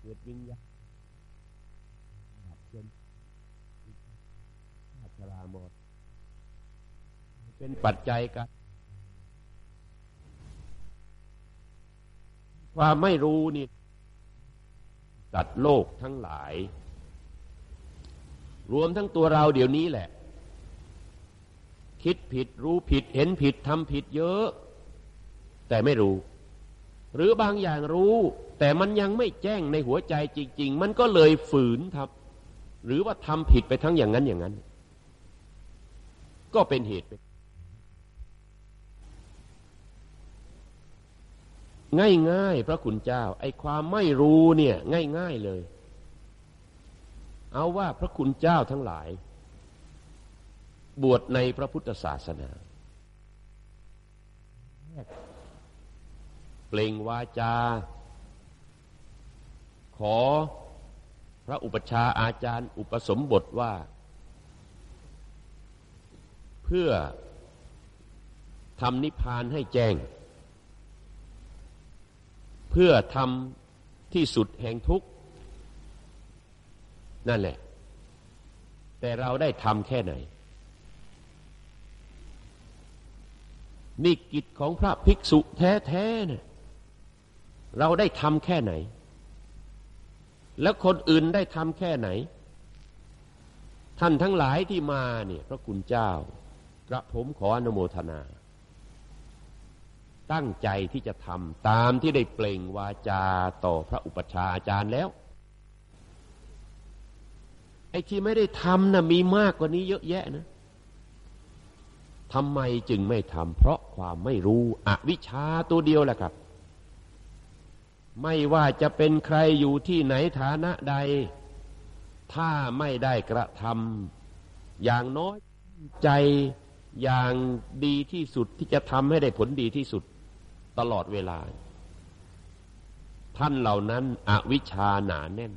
เกิดวิญญาณดับจนชราหมด เป็นปัจจัยกัน ความไม่รู้นี่สัตว์โลกทั้งหลาย รวมทั้งตัวเราเดี๋ยวนี้แหละ คิดผิดรู้ผิดเห็นผิดทำผิดเยอะ แต่ไม่รู้ หรือบางอย่างรู้ แต่มันยังไม่แจ้งในหัวใจจริง ๆ มันก็เลยฝืนทับ หรือว่าทำผิดไปทั้งอย่างนั้นอย่างนั้น ก็เป็นเหตุเป็นง่ายๆ พระคุณเจ้า ไอ้ความไม่รู้เนี่ย ง่าย ๆเลย เอาว่าพระคุณเจ้าทั้งหลาย บวชในพระพุทธศาสนา เปล่งวาจา ขอพระอุปชาอาจารย์ อุปสมบทว่า เพื่อทำนิพพานให้แจ้ง เพื่อทำที่สุดแห่งทุกข์ นั่นแหละ แต่เราได้ทำแค่ไหนนี่กิจของพระภิกษุแท้ๆเนี่ย เราได้ทำแค่ไหน แล้วคนอื่นได้ทำแค่ไหน ท่านทั้งหลายที่มาเนี่ยพระคุณเจ้ากระผมขออนุโมทนา ตั้งใจที่จะทำตามที่ได้เปล่งวาจาต่อพระอุปชาอาจารย์แล้ว ไอ้ที่ไม่ได้ทำนะ่ะมีมากกว่านี้เยอะแยะนะทำไมจึงไม่ทำเพราะความไม่รู้อวิชชาตัวเดียวแหละครับ ไม่ว่าจะเป็นใครอยู่ที่ไหนฐานะใด ถ้าไม่ได้กระทำอย่างน้อยใจอย่างดีที่สุดที่จะทำให้ได้ผลดีที่สุดตลอดเวลา ท่านเหล่านั้นอวิชชาหนาแน่น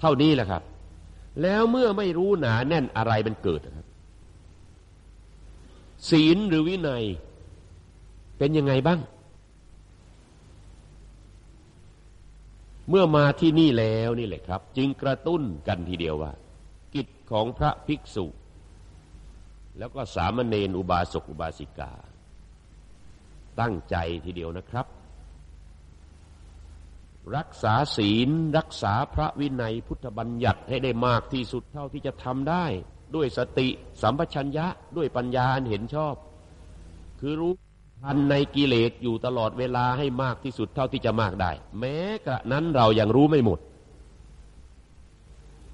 เท่านี้แหละครับ แล้วเมื่อไม่รู้หนาแน่นอะไรมันเกิดครับ ศีลหรือวินัย เป็นยังไงบ้าง เมื่อมาที่นี่แล้วนี่แหละครับ จึงกระตุ้นกันทีเดียวว่า กิจของพระภิกษุ แล้วก็สามเณรอุบาสกอุบาสิกา ตั้งใจทีเดียวนะครับ รักษาศีลรักษาพระวินัยพุทธบัญญัติให้ได้มากที่สุดเท่าที่จะทำได้ ด้วยสติสัมปชัญญะด้วยปัญญาเห็นชอบ คือรู้ ทันในกิเลสอยู่ตลอดเวลาให้มากที่สุดเท่าที่จะมากได้ แม้กระนั้นเรายังรู้ไม่หมด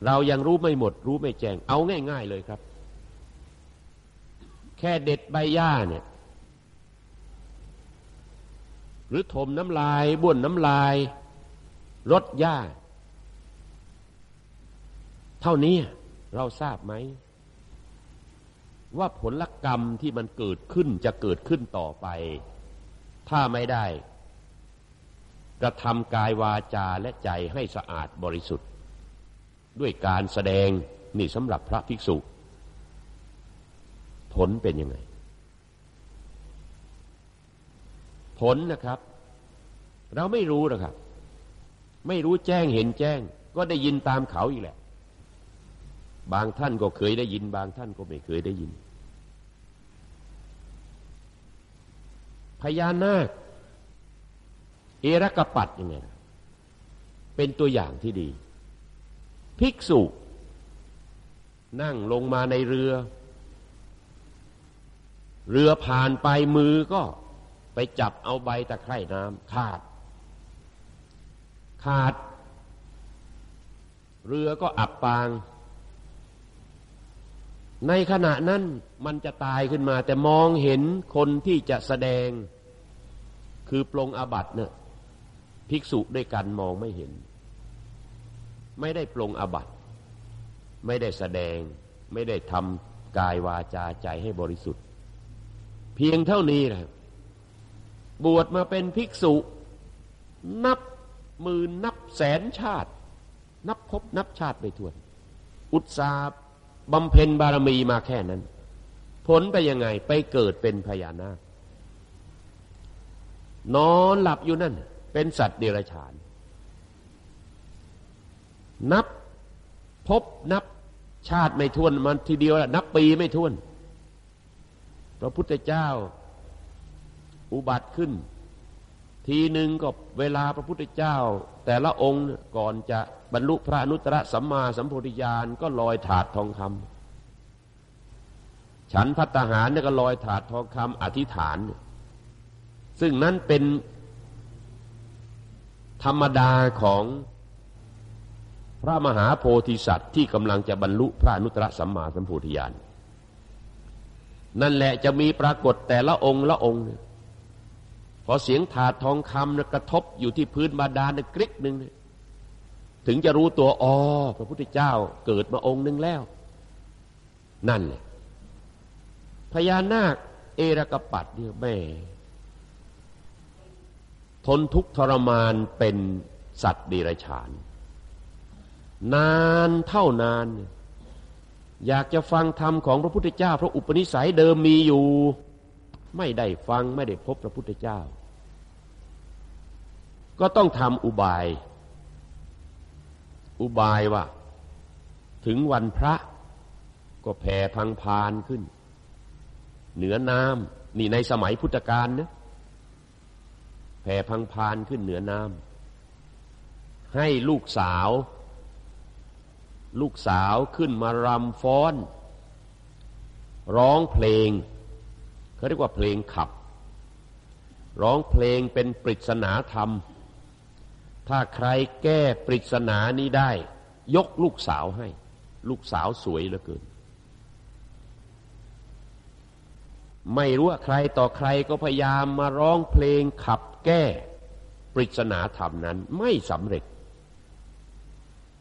เรายังรู้ไม่หมด รู้ไม่แจ้ง เอาง่าย ๆเลยครับ แค่เด็ดใบหญ้าเนี่ย หรือถมน้ำลายบ้วนน้ำลายรดหญ้า เท่านี้เราทราบไหม ว่าผลกรรมที่มันเกิดขึ้นจะเกิดขึ้นต่อไป ถ้าไม่ได้ กระทำกายวาจาและใจให้สะอาดบริสุทธิ์ ด้วยการแสดงนี่สำหรับพระภิกษุ ผลเป็นยังไง ผลนะครับ เราไม่รู้หรอกครับ ไม่รู้แจ้งเห็นแจ้ง ก็ได้ยินตามเขาอีกแหละ บางท่านก็เคยได้ยิน บางท่านก็ไม่เคยได้ยิน พญานาค เอรกปัดยังไงเป็นตัวอย่างที่ดี ภิกษุ นั่งลงมาในเรือ เรือผ่านไปมือก็ไปจับเอาใบตะไคร่น้ำขาด ขาด เรือก็อับปาง ในขณะนั้นมันจะตายขึ้นมา แต่มองเห็นคนที่จะแสดง คือปลงอาบัตเนี่ยภิกษุด้วยกันมองไม่เห็น ไม่ได้ปลงอาบัตไม่ได้แสดง ไม่ได้ทำกายวาจาใจให้บริสุทธิ์ เพียงเท่านี้แหละบวชมาเป็นภิกษุ นับหมื่นนับแสนชาติ นับพบนับชาติไปทวน อุตสา บำเพ็ญบารมีมาแค่นั้น ผลไปยังไงไปเกิดเป็นพญานาคนอนหลับอยู่นั่น เป็นสัตว์เดรัจฉาน นับพบนับชาติไม่ท้วนมันทีเดียวนับปีไม่ท้วน พระพุทธเจ้าอุบัติขึ้น ทีหนึ่งก็เวลาพระพุทธเจ้า แต่ละองค์ก่อนจะบรรลุพระนุตตรสัมมาสัมโพธิญาณก็ลอยถาดทองคำฉันพัตหารเนี่ยก็ลอยถาดทองคำอธิษฐาน ซึ่งนั้นเป็นธรรมดาของพระมหาโพธิสัตว์ที่กำลังจะบรรลุพระนุตตรสัมมาสัมโพธิญาณนั่นแหละจะมีปรากฏแต่ละองค์ละองค์ พอเสียงถาดทองคำกระทบอยู่ที่พื้นบาดาลกริกหนึ่งถึงจะรู้ตัวอ๋อพระพุทธเจ้าเกิดมาองค์หนึ่งแล้ว นั่นแหละพญานาค เอรกปัดเนี่ยแม่ ทนทุกทรมานเป็นสัตว์ดิรัจฉาน นานเท่านาน อยากจะฟังธรรมของพระพุทธเจ้า พระอุปนิสัยเดิมมีอยู่ ไม่ได้ฟังไม่ได้พบพระพุทธเจ้า ก็ต้องทำอุบาย อุบายว่า ถึงวันพระก็แผ่พังพานขึ้น เหนือน้ำนี่ในสมัยพุทธกาลนะแผ่พังพานขึ้นเหนือน้ำให้ลูกสาว ลูกสาวขึ้นมารำฟ้อน ร้องเพลง เขาเรียกว่าเพลงขับ ร้องเพลงเป็นปริศนาธรรม ถ้าใครแก้ปริศนานี้ได้ ยกลูกสาวให้ ลูกสาวสวยเหลือเกิน ไม่รู้ว่าใครต่อใครก็พยายามมาร้องเพลงขับแก้ปริศนาธรรมนั้นไม่สำเร็จ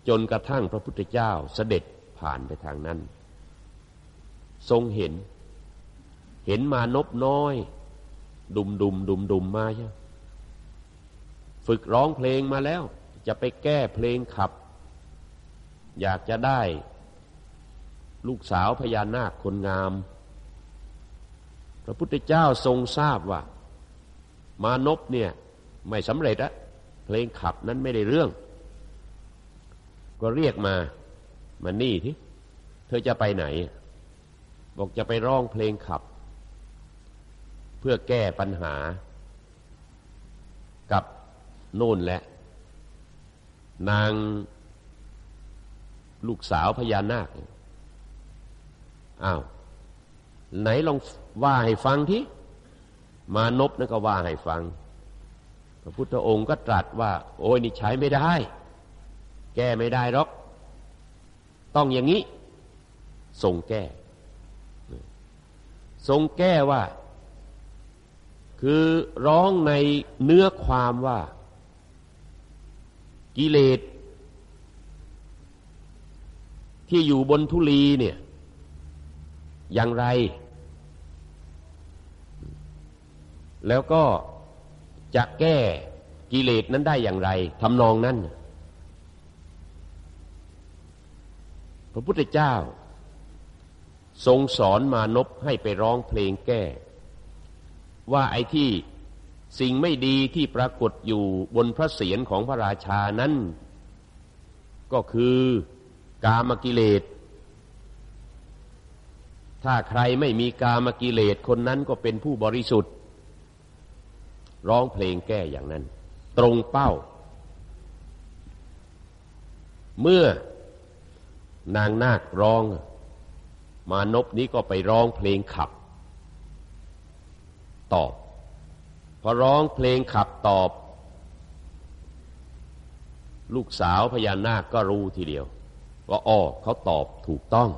จนกระทั่งพระพุทธเจ้าเสด็จผ่านไปทางนั้น ทรงเห็น เห็นมานบน้อย ดุมดุมดุมดุมมาใช่ฝึกร้องเพลงมาแล้ว จะไปแก้เพลงขับ อยากจะได้ ลูกสาวพญานาคคนงาม พระพุทธเจ้าทรงทราบว่า มานพเนี่ย ไม่สำเร็จอะเพลงขับนั้นไม่ได้เรื่อง ก็เรียกมามานี่ที่เธอจะไปไหน บอกจะไปร้องเพลงขับ เพื่อแก้ปัญหา กับโน่นแหละ นางลูกสาวพญานาคอ้าว ไหนลองว่าให้ฟังที่มานพนั่นก็ว่าให้ฟัง พระพุทธองค์ก็ตรัสว่า โอ้ยนี่ใช้ไม่ได้ แก้ไม่ได้หรอก ต้องอย่างนี้ทรงแก้ ทรงแก้ว่า คือร้องในเนื้อความว่า กิเลสที่อยู่บนทุลีเนี่ย อย่างไร แล้วก็จะแก้กิเลสนั้นได้อย่างไรทำนองนั้น พระพุทธเจ้า ทรงสอนมานพให้ไปร้องเพลงแก้ ว่าไอ้ที่สิ่งไม่ดีที่ปรากฏอยู่บนพระเศียรของพระราชานั้น ก็คือกามกิเลส ถ้าใครไม่มีกามกิเลสคนนั้นก็เป็นผู้บริสุทธิ์ ร้องเพลงแก้อย่างนั้น ตรงเป้า เมื่อนางนาคร้อง มานพนี้ก็ไปร้องเพลงขับ ตอบ พอร้องเพลงขับตอบ ลูกสาวพญานาคก็รู้ทีเดียว ว่าอ้อเขาตอบถูกต้อง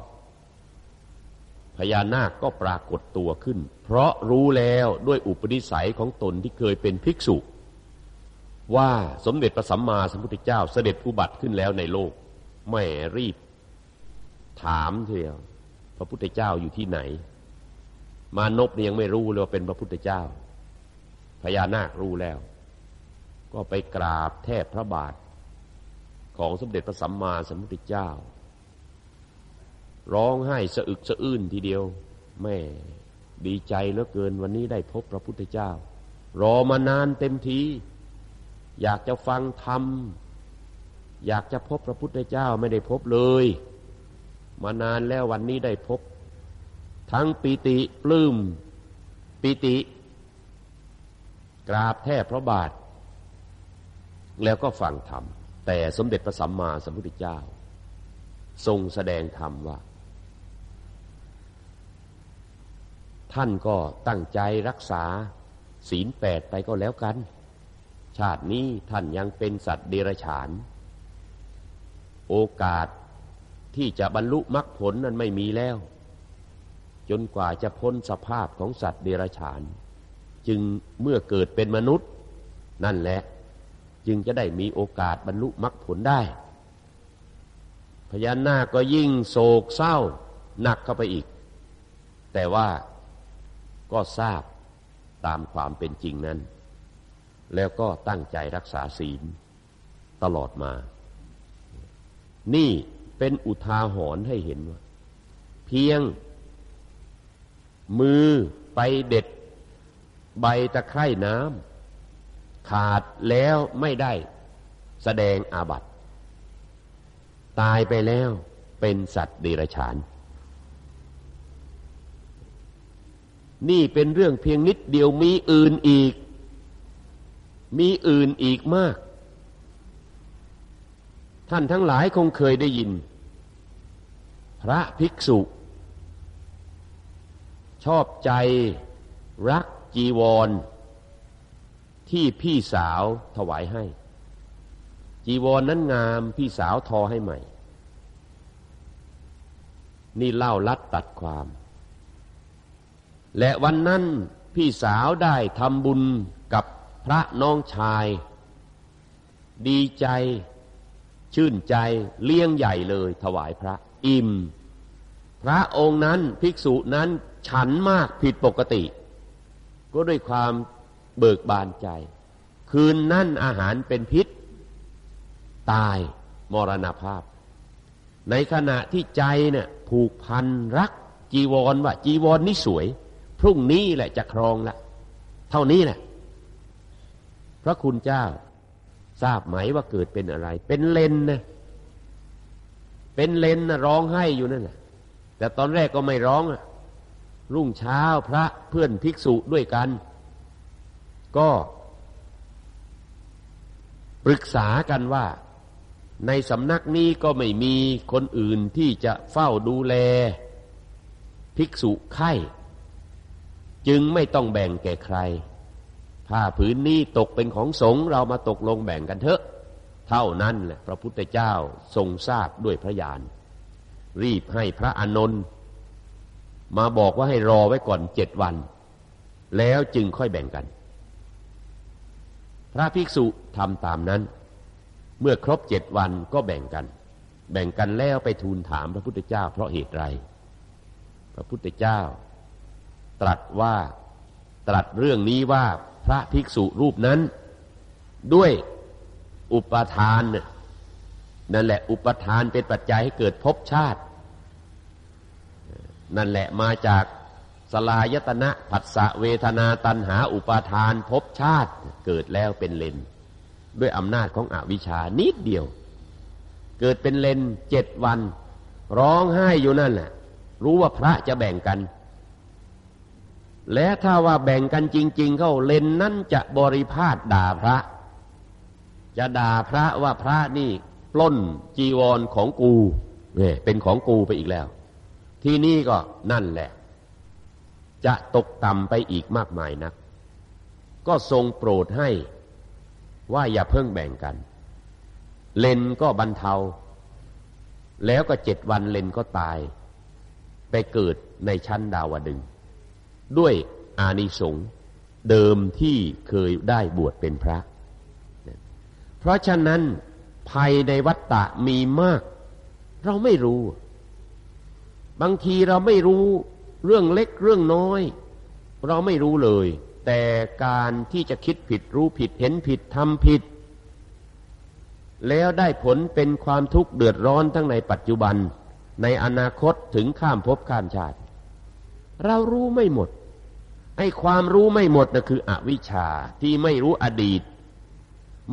พญานาคก็ปรากฏตัวขึ้น เพราะรู้แล้วด้วยอุปนิสัยของตนที่เคยเป็นภิกษุ ว่าสมเด็จพระสัมมาสัมพุทธเจ้าเสด็จอุบัติขึ้นแล้วในโลกไม่รีบ ถามเทียวพระพุทธเจ้าอยู่ที่ไหน มานพยังไม่รู้เลยว่าเป็นพระพุทธเจ้า พญานาครู้แล้ว ก็ไปกราบแทบพระบาท ของสมเด็จพระสัมมาสัมพุทธเจ้า ร้องไห้สะอึกสะอื้นทีเดียว แม่ดีใจเหลือเกินวันนี้ได้พบพระพุทธเจ้า รอมานานเต็มที อยากจะฟังธรรม อยากจะพบพระพุทธเจ้าไม่ได้พบเลย มานานแล้ววันนี้ได้พบ ทั้งปิติปลื้มปิติ กราบแทบพระบาท แล้วก็ฟังธรรม แต่สมเด็จพระสัมมาสัมพุทธเจ้า ทรงแสดงธรรมว่า ท่านก็ตั้งใจรักษาศีลแปดไปก็แล้วกัน ชาตินี้ท่านยังเป็นสัตว์เดรัจฉาน โอกาสที่จะบรรลุมรรคผลนั้นไม่มีแล้ว จนกว่าจะพ้นสภาพของสัตว์เดรัจฉาน จึงเมื่อเกิดเป็นมนุษย์ นั่นแหละ จึงจะได้มีโอกาสบรรลุมรรคผลได้ พญานาคก็ยิ่งโศกเศร้าหนักเข้าไปอีก แต่ว่าก็ทราบตามความเป็นจริงนั้น แล้วก็ตั้งใจรักษาศีลตลอดมา นี่เป็นอุทาหรณ์ให้เห็นว่า เพียง มือไปเด็ด ใบตะไคร่น้ำขาดแล้วไม่ได้แสดงอาบัติ ตายไปแล้วเป็นสัตว์เดรัจฉาน นี่เป็นเรื่องเพียงนิดเดียวมีอื่นอีก มีอื่นอีกมาก ท่านทั้งหลายคงเคยได้ยิน พระภิกษุ ชอบใจรักจีวร ที่พี่สาวถวายให้ จีวรนนั้นงามพี่สาวทอให้ใหม่ นี่เล่าลัดตัดความ และวันนั้นพี่สาวได้ทำบุญกับพระน้องชาย ดีใจ ชื่นใจเลี้ยงใหญ่เลยถวายพระ อิ่ม พระองค์นั้นภิกษุนั้น ฉันมากผิดปกติ ก็ด้วยความเบิกบานใจ คืนนั่นอาหารเป็นพิษ ตายมรณภาพ ในขณะที่ใจเนี่ยผูกพันรักจีวรว่า จีวรนนี่สวย พรุ่งนี้แหละจะครองละเท่านี้แหละพระคุณเจ้าทราบไหมว่าเกิดเป็นอะไร เป็นเลนนะเป็นเลนนะร้องไห้อยู่นั่นแหละแต่ตอนแรกก็ไม่ร้องอะ รุ่งเช้าพระเพื่อนภิกษุด้วยกัน ก็ปรึกษากันว่า ในสำนักนี้ก็ไม่มีคนอื่นที่จะเฝ้าดูแล ภิกษุไข่จึงไม่ต้องแบ่งแก่ใครผ้าผืนนี้ตกเป็นของสงฆ์เรามาตกลงแบ่งกันเถอะ เท่านั้นแหละพระพุทธเจ้าทรงทราบด้วยพระญาณรีบให้พระอนนท์ มาบอกว่าให้รอไว้ก่อนเจ็ดวัน แล้วจึงค่อยแบ่งกัน พระภิกษุทำตามนั้น เมื่อครบเจ็ดวันก็แบ่งกัน แบ่งกันแล้วไปทูลถามพระพุทธเจ้าเพราะเหตุไร พระพุทธเจ้า ตรัสว่าตรัสเรื่องนี้ว่าพระภิกษุรูปนั้น ด้วยอุปทานนั่นแหละอุปทานเป็นปัจจัยให้เกิดภพชาติ นั่นแหละมาจากสลายตนะผัสสะเวทนาตันหาอุปาทานภพชาติเกิดแล้วเป็นเลน ด้วยอำนาจของอวิชานิดเดียว เกิดเป็นเลนเจ็ดวัน ร้องไห้อยู่นั่นแหละรู้ว่าพระจะแบ่งกัน และถ้าว่าแบ่งกันจริง ๆ เข้าเลนนั้นจะบริพาทด่าพระ จะด่าพระว่าพระนี่ปล้นจีวรของกูเนี่ยเป็นของกูไปอีกแล้ว ที่นี่ก็นั่นแหละ จะตกต่ำไปอีกมากมายนัก ก็ทรงโปรดให้ว่าอย่าเพิ่งแบ่งกัน เลนก็บรรเทา แล้วก็เจ็ดวันเลนก็ตาย ไปเกิดในชั้นดาวดึง ด้วยอานิสงส์เดิมที่เคยได้บวชเป็นพระ เพราะฉะนั้นภัยในวัฏฏะมีมาก เราไม่รู้ บางทีเราไม่รู้เรื่องเล็กเรื่องน้อย เราไม่รู้เลย แต่การที่จะคิดผิดรู้ผิดเห็นผิดทำผิด แล้วได้ผลเป็นความทุกข์เดือดร้อนทั้งในปัจจุบัน ในอนาคตถึงข้ามภพข้ามชาติ เรารู้ไม่หมดไอ้ความรู้ไม่หมดนะคืออวิชชาที่ไม่รู้อดีต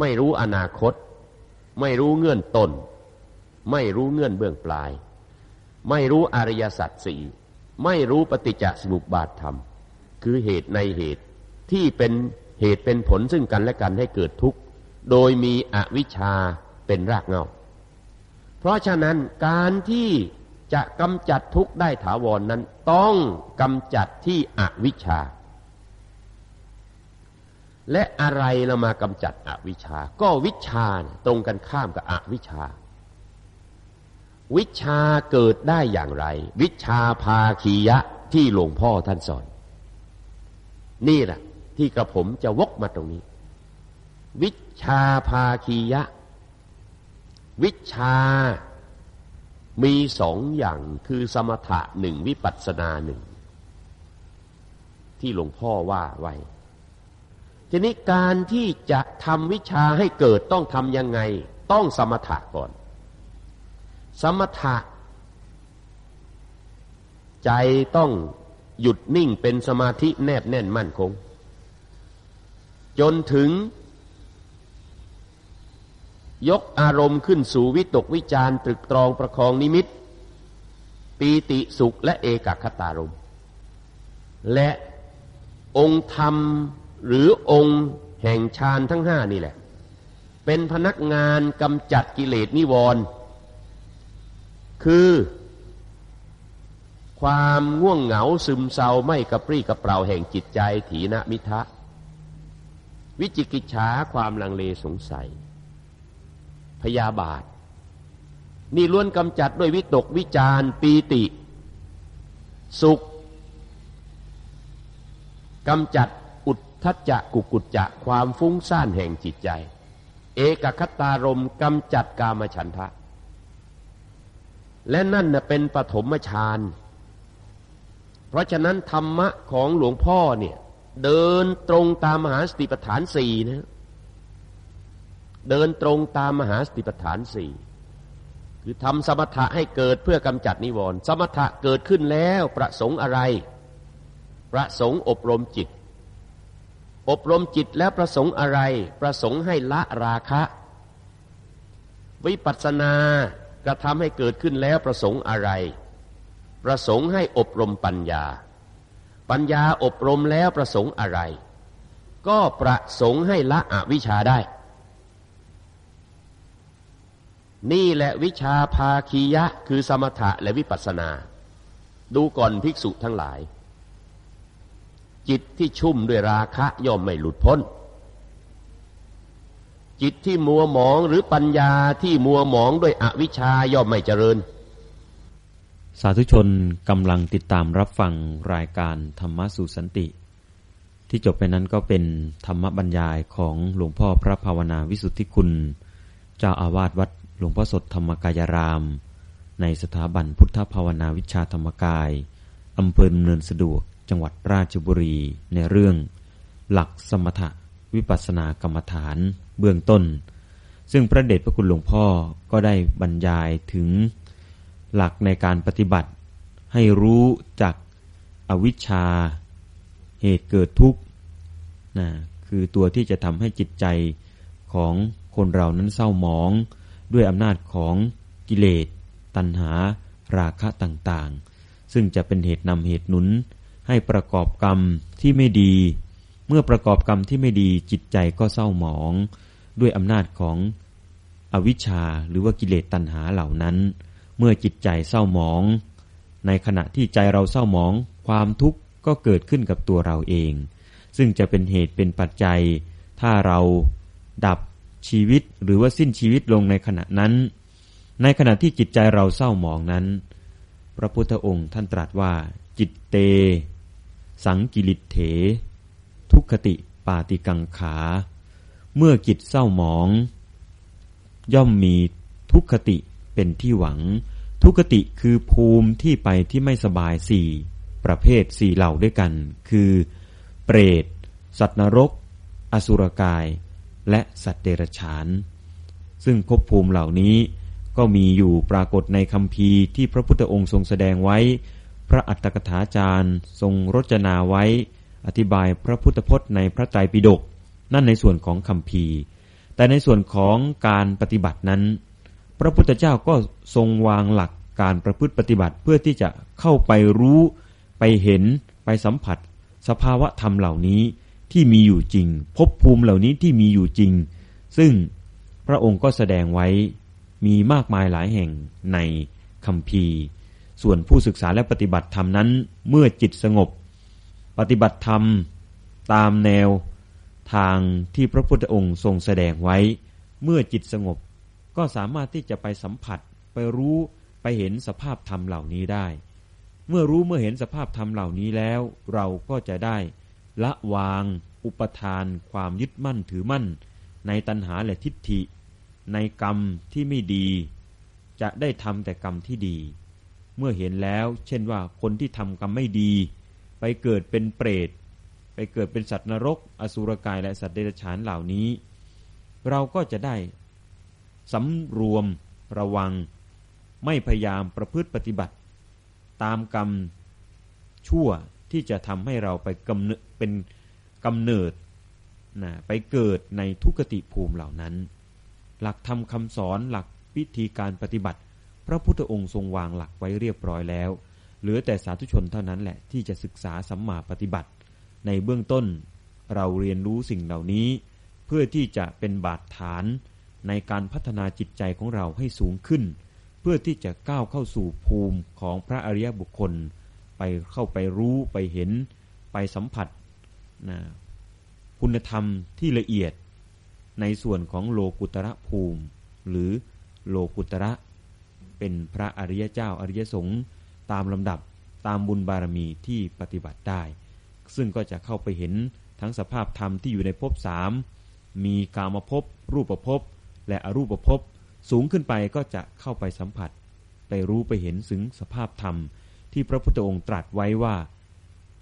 ไม่รู้อนาคต ไม่รู้เงื่อนต้น ไม่รู้เงื่อนเบื้องปลาย ไม่รู้อริยสัจสี่ไม่รู้ปฏิจจสมุปบาทธรรม คือเหตุในเหตุที่เป็นเหตุเป็นผลซึ่งกันและกันให้เกิดทุกข์ โดยมีอวิชชาเป็นรากเงา เพราะฉะนั้นการที่จะกำจัดทุกข์ได้ถาวรนนั้น ต้องกำจัดที่อวิชชา และอะไรเรามากำจัดอวิชชา ก็วิชาตรงกันข้ามกับอวิชชา วิชาเกิดได้อย่างไร วิชาภาคียะที่หลวงพ่อท่านสอน นี่แหละที่กระผมจะวกมาตรงนี้ วิชาภาคียะ วิชามีสองอย่างคือสมถะหนึ่งวิปัสสนาหนึ่ง ที่หลวงพ่อว่าไว้ทีนี้การที่จะทำวิชาให้เกิดต้องทำยังไง ต้องสมถะก่อน สมถะ ใจต้องหยุดนิ่งเป็นสมาธิแนบแน่นมั่นคง จนถึง ยกอารมณ์ขึ้นสู่วิตกวิจารตรึกตรองประคองนิมิต ปีติสุขและเอกคตารม และองค์ธรรมหรือองค์แห่งฌานทั้งห้านี่แหละ เป็นพนักงานกำจัดกิเลสนิวรณ์ คือ ความง่วงเหงาซึมเศร้าไม่กระปรี้กระเปร่าแห่งจิตใจถีนมิทะ วิจิกิจฉาความลังเลสงสัย พยาบาท นี่ล้วนกำจัดด้วยวิตกวิจารปีติ สุขกำจัดอุทธัจจะกุกุจจะความฟุ้งซ่านแห่งจิตใจ เอกคตารมกำจัดกามฉันทะ และนั่นนะเป็นปฐมฌานเพราะฉะนั้นธรรมะของหลวงพ่อเนี่ย เดินตรงตามมหาสติปัฏฐานสี่นะเดินตรงตามมหาสติปัฏฐานสี่คือทำสมถะให้เกิดเพื่อกำจัดนิวรณ์สมถะเกิดขึ้นแล้วประสงค์อะไร ประสงค์อบรมจิต อบรมจิตแล้วประสงค์อะไร ประสงค์ให้ละราคะ วิปัสสนา กระทำให้เกิดขึ้นแล้วประสงค์อะไร ประสงค์ให้อบรมปัญญา ปัญญาอบรมแล้วประสงค์อะไร ก็ประสงค์ให้ละอวิชชาได้ นี่แหละวิชาภาคียะคือสมถะและวิปัสสนา ดูก่อนภิกษุทั้งหลาย จิตที่ชุ่มด้วยราคะย่อมไม่หลุดพ้น จิตที่มัวหมองหรือปัญญาที่มัวหมองด้วยอวิชชาย่อมไม่เจริญ สาธุชนกำลังติดตามรับฟังรายการธรรมสุสันติ ที่จบไปนั้นก็เป็นธรรมบรรยายของหลวงพ่อพระภาวนาวิสุทธิคุณ เจ้าอาวาสวัดหลวงพ่อสดธรรมกายราม ในสถาบันพุทธภาวนาวิชาธรรมกายอำเภอเนินสะดวกจังหวัดราชบุรีในเรื่อง หลักสมถะ วิปัสสนากรรมฐานเบื้องต้น ซึ่งพระเดชพระคุณหลวงพ่อก็ได้บรรยายถึงหลักในการปฏิบัติ ให้รู้จักอวิชชา เหตุเกิดทุกข์นะคือตัวที่จะทำให้จิตใจของคนเรานั้นเศร้าหมอง ด้วยอำนาจของกิเลส ตัณหา ราคะต่างๆ ซึ่งจะเป็นเหตุนำเหตุหนุนให้ประกอบกรรมที่ไม่ดี เมื่อประกอบกรรมที่ไม่ดีจิตใจก็เศร้าหมอง ด้วยอำนาจของอวิชชาหรือว่ากิเลสตัณหาเหล่านั้น เมื่อจิตใจเศร้าหมอง ในขณะที่ใจเราเศร้าหมอง ความทุกข์ก็เกิดขึ้นกับตัวเราเอง ซึ่งจะเป็นเหตุเป็นปัจจัย ถ้าเราดับชีวิตหรือว่าสิ้นชีวิตลงในขณะนั้น ในขณะที่จิตใจเราเศร้าหมองนั้น พระพุทธองค์ท่านตรัสว่าจิตเต สังกิริเถ ทุกขติปาติกังขา เมื่อจิตเศร้าหมอง ย่อมมีทุกขติเป็นที่หวัง ทุกขติคือภูมิที่ไปที่ไม่สบายสี่ประเภทสี่เหล่าด้วยกัน คือ เปรต สัตว์นรก อสุรกาย และสัตว์เดรัจฉาน ซึ่งภพภูมิเหล่านี้ก็มีอยู่ปรากฏในคำพีที่พระพุทธองค์ทรงแสดงไว้ พระอัตถกถาจารย์ทรงรจนาไว้ อธิบายพระพุทธพจน์ในพระไตรปิฎกนั่นในส่วนของคำพีแต่ในส่วนของการปฏิบัตินั้น พระพุทธเจ้าก็ทรงวางหลักการประพฤติปฏิบัติเพื่อที่จะเข้าไปรู้ไปเห็นไปสัมผัส สภาวะธรรมเหล่านี้ที่มีอยู่จริงภพภูมิเหล่านี้ที่มีอยู่จริง ซึ่งพระองค์ก็แสดงไว้มีมากมายหลายแห่งในคำพีส่วนผู้ศึกษาและปฏิบัติธรรมนั้น เมื่อจิตสงบ ปฏิบัติธรรมตามแนวทางที่พระพุทธองค์ทรงแสดงไว้ เมื่อจิตสงบก็สามารถที่จะไปสัมผัสไปรู้ไปเห็นสภาพธรรมเหล่านี้ได้ เมื่อรู้เมื่อเห็นสภาพธรรมเหล่านี้แล้ว เราก็จะได้ละวางอุปทาน ความยึดมั่นถือมั่น ในตัณหาและทิฏฐิ ในกรรมที่ไม่ดี จะได้ทำแต่กรรมที่ดี เมื่อเห็นแล้ว เช่นว่าคนที่ทำกรรมไม่ดี ไปเกิดเป็นเปรต ไปเกิดเป็นสัตว์นรก อสุรกายและสัตว์เดรัจฉานเหล่านี้ เราก็จะได้สำรวมระวัง ไม่พยายามประพฤติปฏิบัติ ตามกรรมชั่วที่จะทำให้เราไปกำเนิดเป็นกำเนิดนะไปเกิดในทุกติภูมิเหล่านั้น หลักธรรมคำสอนหลักวิธีการปฏิบัติ พระพุทธองค์ทรงวางหลักไว้เรียบร้อยแล้ว เหลือแต่สาธุชนเท่านั้นแหละที่จะศึกษาสัมมาปฏิบัติ ในเบื้องต้นเราเรียนรู้สิ่งเหล่านี้ เพื่อที่จะเป็นบาดฐานในการพัฒนาจิตใจของเราให้สูงขึ้น เพื่อที่จะก้าวเข้าสู่ภูมิของพระอริยบุคคล ไปเข้าไปรู้ไปเห็น ไปสัมผัสนะคุณธรรมที่ละเอียดในส่วนของโลกุตระภูมิ หรือโลกุตระ เป็นพระอริยเจ้าอริยสงฆ์ ตามลำดับตามบุญบารมีที่ปฏิบัติได้ ซึ่งก็จะเข้าไปเห็นทั้งสภาพธรรมที่อยู่ในภพสามมีกามภพรูปภพและอรูปภพสูงขึ้นไปก็จะเข้าไปสัมผัส ไปรู้ไปเห็นถึงสภาพธรรมที่พระพุทธองค์ตรัสไว้ว่า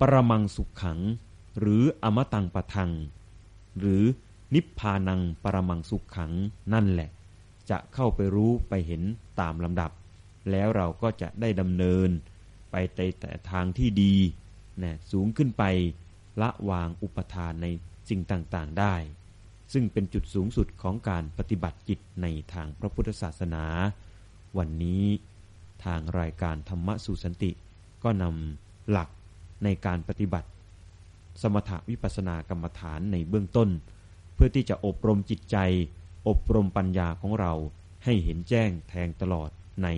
ปรมังสุขขัง หรืออมตังปะทัง หรือนิพพานังปรมังสุขขังนั่นแหละ จะเข้าไปรู้ไปเห็นตามลำดับ แล้วเราก็จะได้ดำเนินไปในแต่ทางที่ดีนะสูงขึ้นไปละวางอุปทานในสิ่งต่างๆได้ ซึ่งเป็นจุดสูงสุดของการปฏิบัติจิตในทางพระพุทธศาสนา วันนี้ทางรายการธรรมะสู่สันติ ก็นำหลักในการปฏิบัติ สมถวิปัสสนากรรมฐานในเบื้องต้น เพื่อที่จะอบรมจิตใจ อบรมปัญญาของเราให้เห็นแจ้งแทงตลอดใน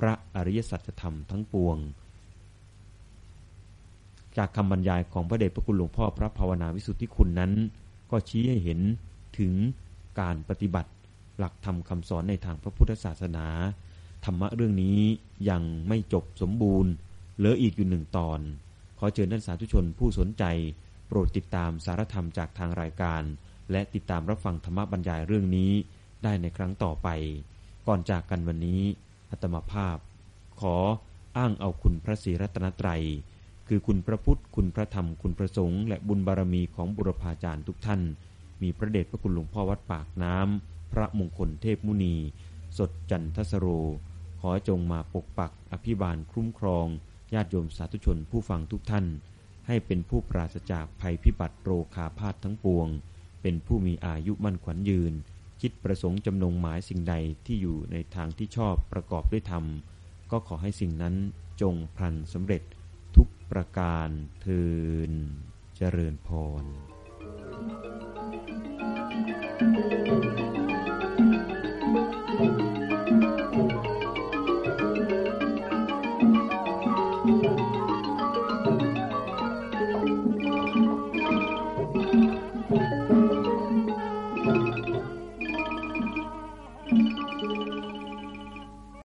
พระอริยสัจธรรมทั้งปวง จากคำบรรยายของพระเดชพระคุณหลวงพ่อพระภาวนาวิสุทธิคุณนั้น ก็ชี้ให้เห็นถึงการปฏิบัติหลักธรรมคำสอนในทางพระพุทธศาสนา ธรรมะเรื่องนี้ยังไม่จบสมบูรณ์ เหลืออีกอยู่หนึ่งตอน ขอเชิญท่านสาธุชนผู้สนใจ โปรดติดตามสารธรรมจากทางรายการ และติดตามรับฟังธรรมบรรยายเรื่องนี้ได้ในครั้งต่อไป ก่อนจากกันวันนี้ อัตมภาพ ขออ้างเอาคุณพระศรีรัตนตรัย คือคุณพระพุทธ คุณพระธรรม คุณพระสงฆ์และบุญบารมีของบุรพาจารย์ทุกท่าน มีพระเดชพระคุณหลวงพ่อวัดปากน้ำ พระมงคลเทพมุนี สดจันทสโร ขอจงมาปกปักอภิบาลคุ้มครอง ญาติโยมสาธุชนผู้ฟังทุกท่าน ให้เป็นผู้ปราศจากภัยพิบัติโรคาพาธทั้งปวง เป็นผู้มีอายุมั่นขวัญยืน คิดประสงค์จำนงหมายสิ่งใดที่อยู่ในทางที่ชอบประกอบด้วยธรรม ก็ขอให้สิ่งนั้นจงพันสำเร็จทุกประการเทินเจริญพร